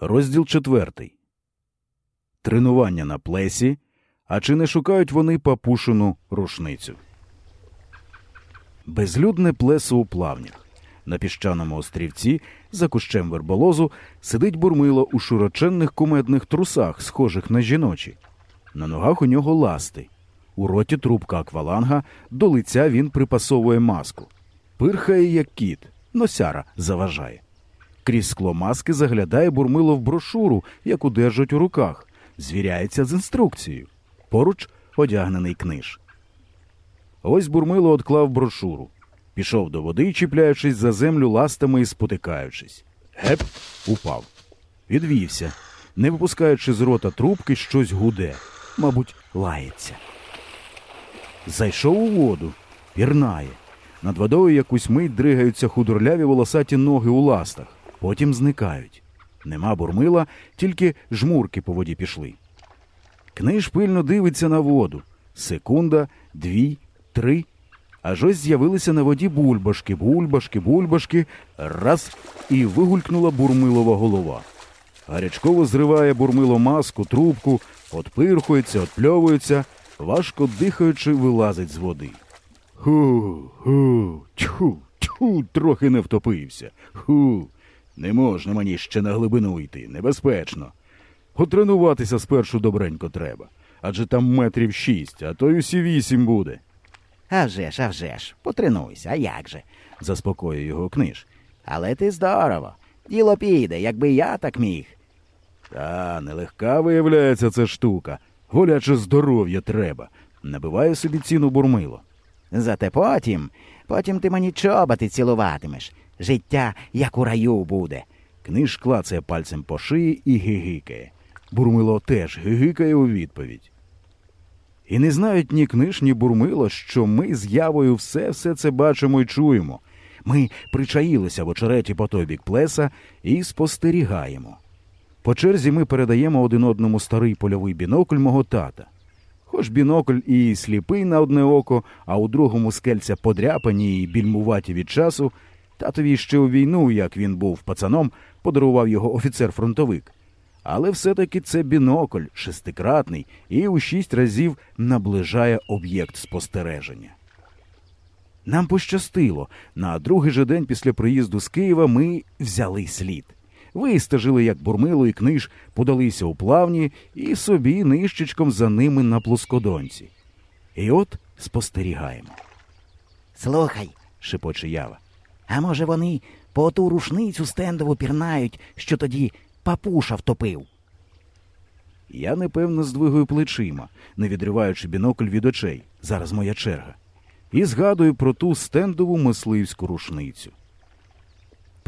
Розділ четвертий. Тренування на плесі. А чи не шукають вони папушину рушницю? Безлюдне плесо у плавнях. На піщаному острівці, за кущем верболозу, сидить бурмило у широченних кумедних трусах, схожих на жіночі. На ногах у нього ласти. У роті трубка акваланга, до лиця він припасовує маску. Пирхає, як кіт, носяра заважає. Крізь скло маски заглядає бурмило в брошуру, яку держать у руках, звіряється з інструкцією. Поруч одягнений книж. Ось бурмило одклав брошуру. Пішов до води, чіпляючись за землю ластами і спотикаючись. Геп, упав. Відвівся, не випускаючи з рота трубки, щось гуде, мабуть, лається. Зайшов у воду, пірнає. Над водою якусь мить дригаються худорляві волосаті ноги у ластах, потім зникають. Нема бурмила, тільки жмурки по воді пішли. Книж пильно дивиться на воду. Секунда, дві, три. Аж ось з'явилися на воді бульбашки, бульбашки, бульбашки. Раз і вигулькнула бурмилова голова. Гарячково зриває бурмило маску, трубку, отпирхується, отпльовується, важко дихаючи, вилазить з води. Ху, ху, тьху, тьху, трохи не втопився. Ху. Не можна мені ще на глибину йти, небезпечно. Потренуватися спершу добренько треба. Адже там метрів шість, а то й усі вісім буде. А вже ж, а вже ж, потренуйся, а як же? заспокоює його книж. Але ти здорово. Діло піде, якби я так міг. Та нелегка виявляється ця штука. Голяче здоров'я треба. Набиває собі ціну бурмило. Зате потім, потім ти мені чоботи цілуватимеш. Життя, як у раю буде. Книж клацає пальцем по шиї і гигикає. Бурмило теж гигикає у відповідь. І не знають ні книж, ні бурмило, що ми з явою все все це бачимо і чуємо. Ми причаїлися в очереті по той бік плеса і спостерігаємо. По черзі ми передаємо один одному старий польовий бінокль мого тата. Хоч бінокль і сліпий на одне око, а у другому скельця подряпані і більмуваті від часу, татові ще у війну, як він був пацаном, подарував його офіцер-фронтовик. Але все-таки це бінокль шестикратний і у шість разів наближає об'єкт спостереження. Нам пощастило. На другий же день після приїзду з Києва ми взяли слід. Вистежили, як бурмило і книж, подалися у плавні і собі нищечком за ними на плоскодонці. І от спостерігаємо. Слухай, шепоче ява. а може вони по ту рушницю стендову пірнають, що тоді папуша втопив. Я непевно здвигаю плечима, не відриваючи бінокль від очей. Зараз моя черга. І згадую про ту стендову мисливську рушницю.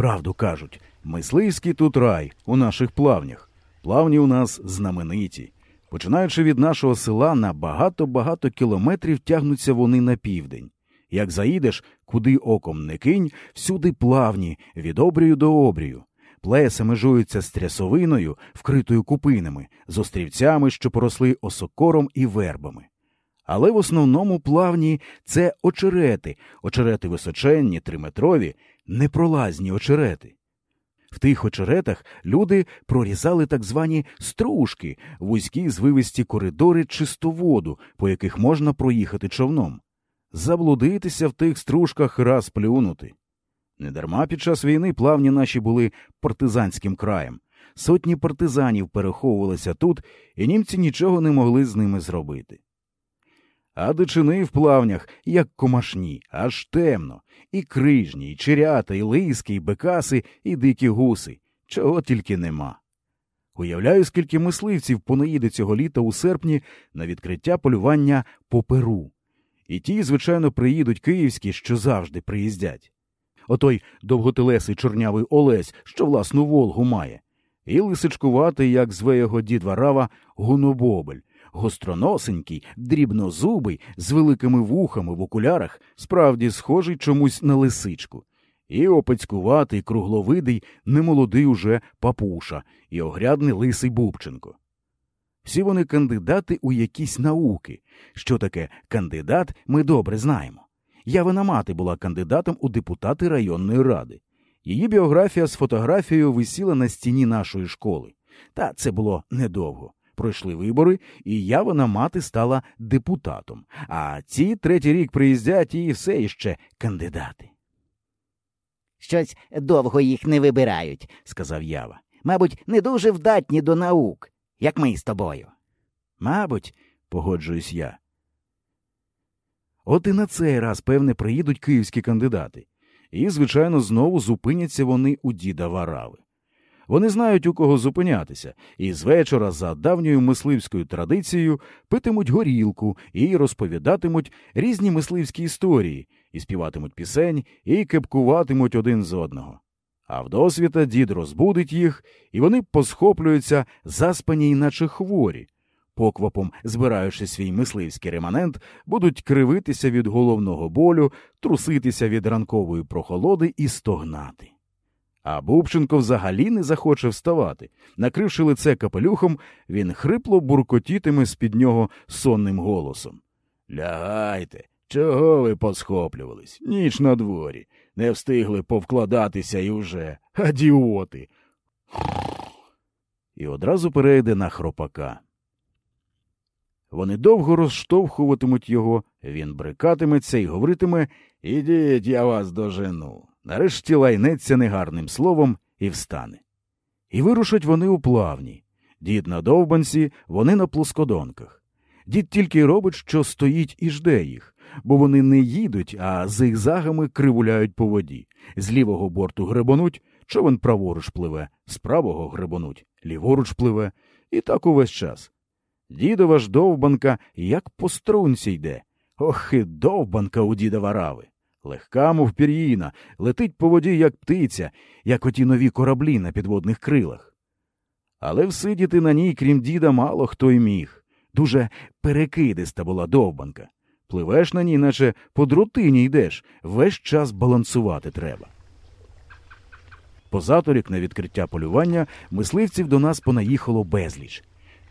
Правду кажуть, мисливський тут рай у наших плавнях. Плавні у нас знамениті. Починаючи від нашого села на багато-багато кілометрів тягнуться вони на південь. Як заїдеш, куди оком не кинь, всюди плавні, від обрію до обрію. Плеса межуються з трясовиною, вкритою купинами, з острівцями, що поросли осокором і вербами. Але в основному плавні це очерети, очерети височенні, триметрові, непролазні очерети. В тих очеретах люди прорізали так звані стружки, вузькі звивисті коридори чистоводу, по яких можна проїхати човном. Заблудитися в тих стружках раз плюнути. Недарма під час війни плавні наші були партизанським краєм. Сотні партизанів переховувалися тут, і німці нічого не могли з ними зробити. А дичини в плавнях, як комашні, аж темно, і крижні, і черята, і лиски, і бекаси, і дикі гуси, чого тільки нема. Уявляю, скільки мисливців понаїде цього літа у серпні на відкриття полювання по перу. І ті, звичайно, приїдуть київські, що завжди приїздять. Отой довготелесий чорнявий Олесь, що власну Волгу має, і лисичкуватий, як зве його дід Варава, гунобобель, гостроносенький, дрібнозубий, з великими вухами в окулярах, справді схожий чомусь на лисичку, і опецькуватий, кругловидий, немолодий уже папуша, і огрядний лисий Бубченко. Всі вони кандидати у якісь науки. Що таке кандидат, ми добре знаємо. Явина мати була кандидатом у депутати районної ради. Її біографія з фотографією висіла на стіні нашої школи. Та це було недовго. Пройшли вибори, і явина мати стала депутатом. А ці третій рік приїздять і все іще кандидати, Щось довго їх не вибирають, сказав Ява. мабуть, не дуже вдатні до наук, як ми з тобою. Мабуть, погоджуюсь я. От і на цей раз, певне, приїдуть київські кандидати. І, звичайно, знову зупиняться вони у діда Варави. Вони знають, у кого зупинятися, і з вечора за давньою мисливською традицією питимуть горілку і розповідатимуть різні мисливські історії, і співатимуть пісень, і кепкуватимуть один з одного. А вдосвіта дід розбудить їх, і вони посхоплюються, заспані, наче хворі. Поквапом, збираючи свій мисливський реманент, будуть кривитися від головного болю, труситися від ранкової прохолоди і стогнати. А Бубченко взагалі не захоче вставати. Накривши лице капелюхом, він хрипло буркотітиме з-під нього сонним голосом. Лягайте, чого ви посхоплювались? Ніч на дворі. Не встигли повкладатися і вже. Адіоти. І одразу перейде на хропака. Вони довго розштовхуватимуть його, він брикатиметься і говоритиме Ідіть, я вас дожену. Нарешті лайнеться негарним словом і встане. І вирушать вони у плавні. Дід на довбанці, вони на плоскодонках. Дід тільки робить, що стоїть і жде їх, бо вони не їдуть, а зигзагами кривуляють по воді. З лівого борту гребонуть, човен праворуч пливе, з правого гребонуть, ліворуч пливе, і так увесь час. Дідова ж довбанка як по струнці йде. Ох, і довбанка у діда варави. Легка, мов пір'їна, летить по воді, як птиця, як оті нові кораблі на підводних крилах. Але всидіти на ній, крім діда, мало хто й міг. Дуже перекидиста була довбанка. Пливеш на ній, наче по дротині йдеш, весь час балансувати треба. Позаторік на відкриття полювання мисливців до нас понаїхало безліч.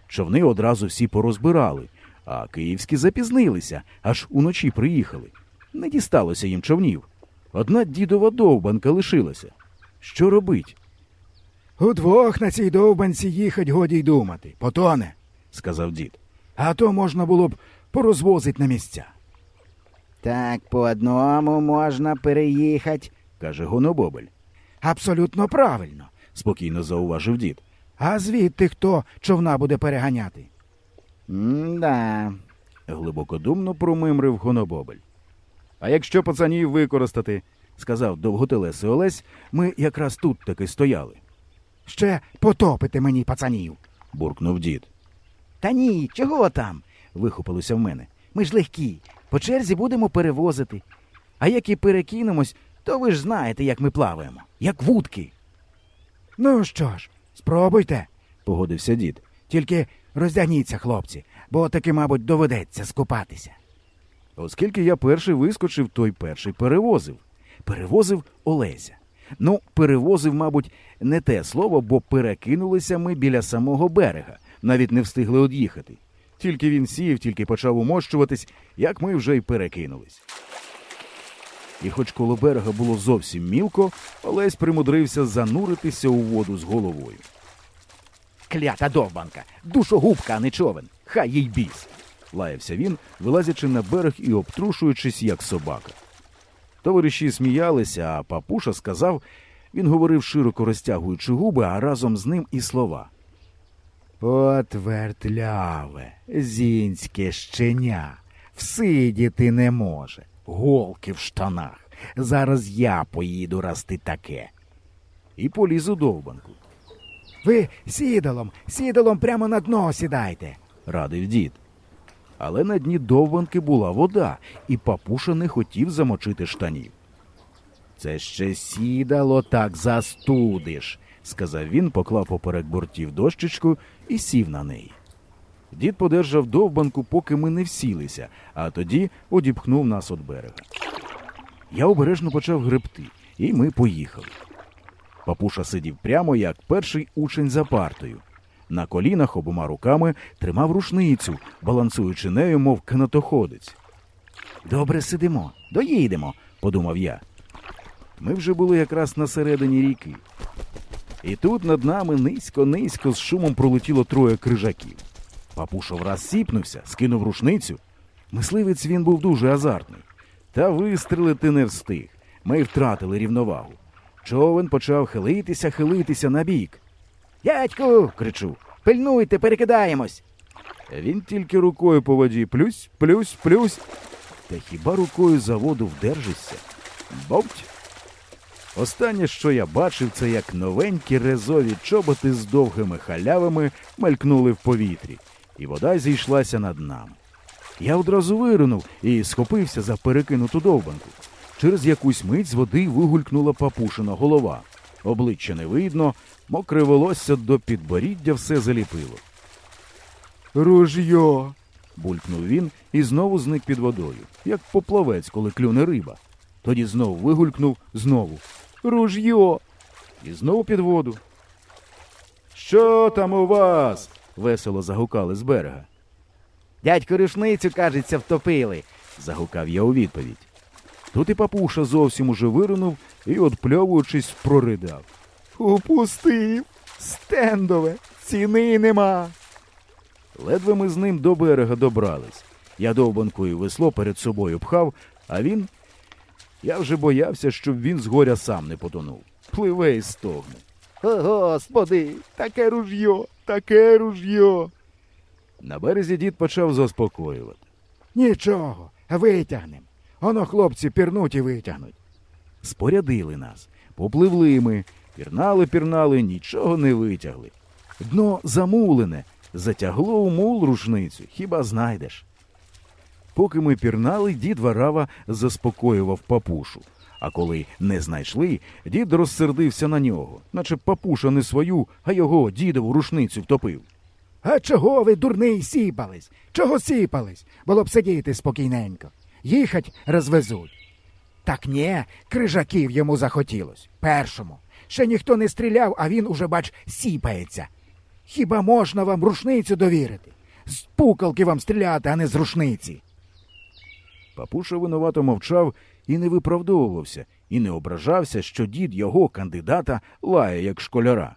Човни одразу всі порозбирали, а київські запізнилися, аж уночі приїхали. Не дісталося їм човнів. Одна дідова довбанка лишилася. Що робить? Удвох на цій довбанці їхать годі й думати. Потоне, сказав дід. а то можна було б порозвозить на місця. Так по одному можна переїхати. каже Гонобобель. Абсолютно правильно. спокійно зауважив дід. А звідти хто човна буде переганяти? М-да. глибокодумно промимрив Гонобобель. А якщо пацанів використати, сказав довготелесий Олесь, ми якраз тут таки стояли, Ще потопити мені пацанів. буркнув дід. Та ні, чого там? Вихопилося в мене. Ми ж легкі. По черзі будемо перевозити. А як і перекинемось, то ви ж знаєте, як ми плаваємо, як вудки. Ну що ж, спробуйте. Погодився дід. Тільки роздягніться, хлопці, бо таки, мабуть, доведеться скупатися. Оскільки я перший вискочив, той перший перевозив. Перевозив Олеся. Ну, перевозив, мабуть, не те слово, бо перекинулися ми біля самого берега, навіть не встигли од'їхати. Тільки він сів, тільки почав умощуватись, як ми вже й перекинулись. І хоч коло берега було зовсім мілко, Олесь примудрився зануритися у воду з головою. Клята довбанка, душогубка, а не човен. Хай їй біс. Лаявся він, вилазячи на берег і обтрушуючись, як собака. Товариші сміялися, а папуша сказав, він говорив широко розтягуючи губи, а разом з ним і слова. От вертляве, зінське щеня, всидіти не може, голки в штанах. Зараз я поїду расти таке. І поліз у довбанку, Ви сідалом, сідалом прямо на дно сідайте. радив дід. Але на дні довбанки була вода, і папуша не хотів замочити штанів. Це ще сідало так застудиш, сказав він, поклав поперек бортів дощечку і сів на неї. Дід подержав довбанку, поки ми не всілися, а тоді одіпхнув нас від берега. Я обережно почав гребти, і ми поїхали. Папуша сидів прямо, як перший учень за партою. На колінах обома руками тримав рушницю, балансуючи нею, мов канатоходець. Добре сидимо, доїдемо, подумав я. Ми вже були якраз на середині ріки. І тут над нами низько-низько з шумом пролетіло троє крижаків. Папуша враз сіпнувся, скинув рушницю. Мисливець він був дуже азартний. Та вистрелити не встиг. Ми втратили рівновагу. Човен почав хилитися, хилитися на бік. Дядьку. кричу. Пильнуйте, перекидаємось. Він тільки рукою по воді плюсь, плюсь, плюсь. Та хіба рукою за воду вдержишся? Бовть! Останнє, що я бачив, це як новенькі резові чоботи з довгими халявами мелькнули в повітрі, і вода зійшлася над нами. Я одразу виринув і схопився за перекинуту довбанку. Через якусь мить з води вигулькнула папушина голова. Обличчя не видно, мокре волосся до підборіддя все заліпило. Ружьо. булькнув він і знову зник під водою, як поплавець, коли клюне риба. Тоді знову вигулькнув знову. Ружьо. І знову під воду. Що там у вас? весело загукали з берега. Дядьку рушницю, кажеться, втопили. загукав я у відповідь. Тут і папуша зовсім уже виринув і, отпльовуючись, проридав. Упустив. Стендове. Ціни нема. Ледве ми з ним до берега добрались. Я довбанкою весло перед собою пхав, а він. Я вже боявся, щоб він з горя сам не потонув. Пливе і стогне. О, господи, Таке ружьо, таке ружьо. На березі дід почав заспокоювати. Нічого, витягнем. Оно хлопці пірнуть і витягнуть. Спорядили нас. Попливли ми, пірнали, пірнали, нічого не витягли. Дно замулене, затягло у мул рушницю, хіба знайдеш. Поки ми пірнали, дід Варава заспокоював папушу. А коли не знайшли, дід розсердився на нього, наче папуша не свою, а його дідову рушницю втопив. А чого ви, дурний, сіпались? Чого сіпались? Було б сидіти спокійненько. Їхать розвезуть. Так ні, крижаків йому захотілось. Першому. Ще ніхто не стріляв, а він уже, бач, сіпається. Хіба можна вам рушницю довірити? З пукалки вам стріляти, а не з рушниці. Папуша винувато мовчав і не виправдовувався, і не ображався, що дід його кандидата лає як школяра.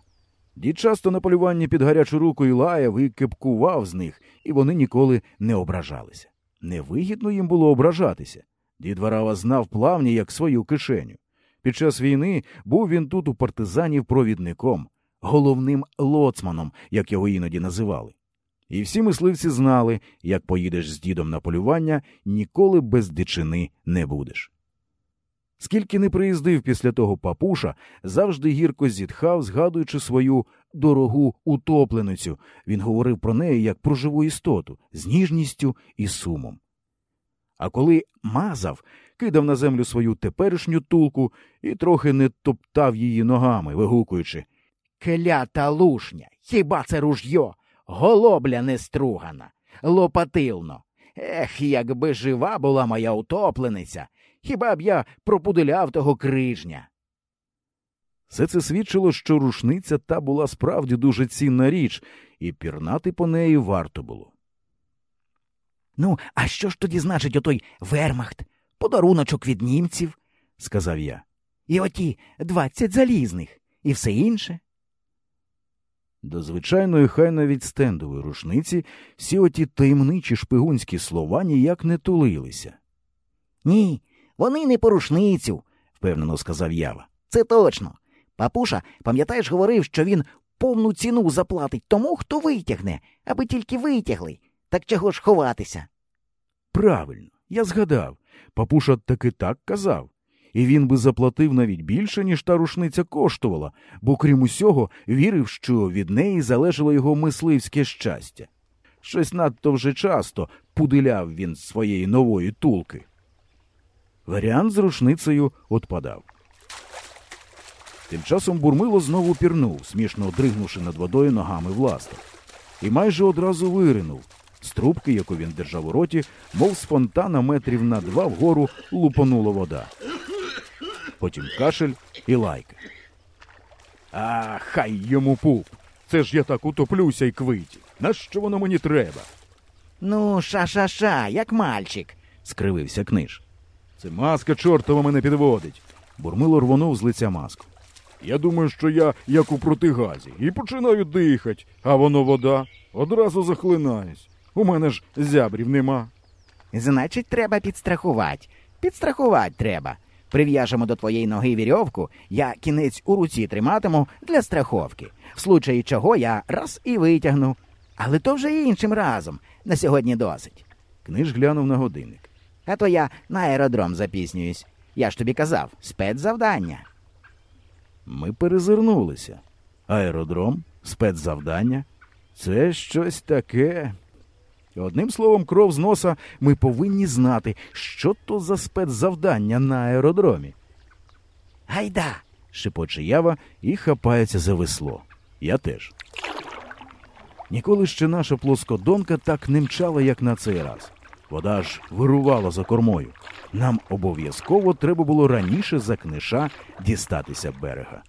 Дід часто на полюванні під гарячу руку і лаяв і кепкував з них, і вони ніколи не ображалися. Невигідно їм було ображатися. Дід Варава знав плавні як свою кишеню. Під час війни був він тут у партизанів провідником, головним лоцманом, як його іноді називали. І всі мисливці знали, як поїдеш з дідом на полювання, ніколи без дичини не будеш. Скільки не приїздив після того папуша, завжди гірко зітхав, згадуючи свою дорогу утопленицю. Він говорив про неї як про живу істоту, з ніжністю і сумом. А коли мазав, кидав на землю свою теперішню тулку і трохи не топтав її ногами, вигукуючи клята лушня, хіба це ружьо? Голобля не стругана, лопатилно. Ех, якби жива була моя утоплениця, хіба б я пропуделяв того крижня. Все це свідчило, що рушниця та була справді дуже цінна річ, і пірнати по неї варто було. Ну, а що ж тоді значить отой вермахт, подаруночок від німців, сказав я. і оті двадцять залізних, і все інше? До звичайної хай навіть стендової рушниці всі оті таємничі шпигунські слова ніяк не тулилися, Ні, вони не по рушницю, впевнено сказав Ява. це точно. Папуша, пам'ятаєш, говорив, що він повну ціну заплатить тому, хто витягне, аби тільки витягли. Так чого ж ховатися? Правильно, я згадав. Папуша таки так казав. І він би заплатив навіть більше, ніж та рушниця коштувала, бо крім усього вірив, що від неї залежало його мисливське щастя. Щось надто вже часто пуделяв він своєї нової тулки. Варіант з рушницею отпадав. Тим часом Бурмило знову пірнув, смішно дригнувши над водою ногами власта. І майже одразу виринув. З трубки, яку він держав у роті, мов з фонтана метрів на два вгору лупонула вода. Потім кашель і лайка. А, хай йому пуп! Це ж я так утоплюся й квиті. Нащо воно мені треба? Ну, ша-ша-ша, як мальчик. скривився книж. Це маска чортова мене підводить. Бурмило рвонув з лиця маску. Я думаю, що я як у протигазі, і починаю дихати, а воно вода. Одразу захлинаюсь. У мене ж зябрів нема. Значить, треба підстрахувати. Підстрахувати треба. Прив'яжемо до твоєї ноги вірьовку, я кінець у руці триматиму для страховки. В случаї чого я раз і витягну. Але то вже іншим разом. На сьогодні досить. Книж глянув на годинник. А то я на аеродром запіснююсь. Я ж тобі казав, спецзавдання. Ми перезирнулися. Аеродром, спецзавдання це щось таке. Одним словом, кров з носа ми повинні знати, що то за спецзавдання на аеродромі. Гайда! шепоче ява і хапається за весло. Я теж. Ніколи ще наша плоскодонка так не мчала, як на цей раз. Вода ж вирувала за кормою. Нам обов'язково треба було раніше за книша дістатися берега.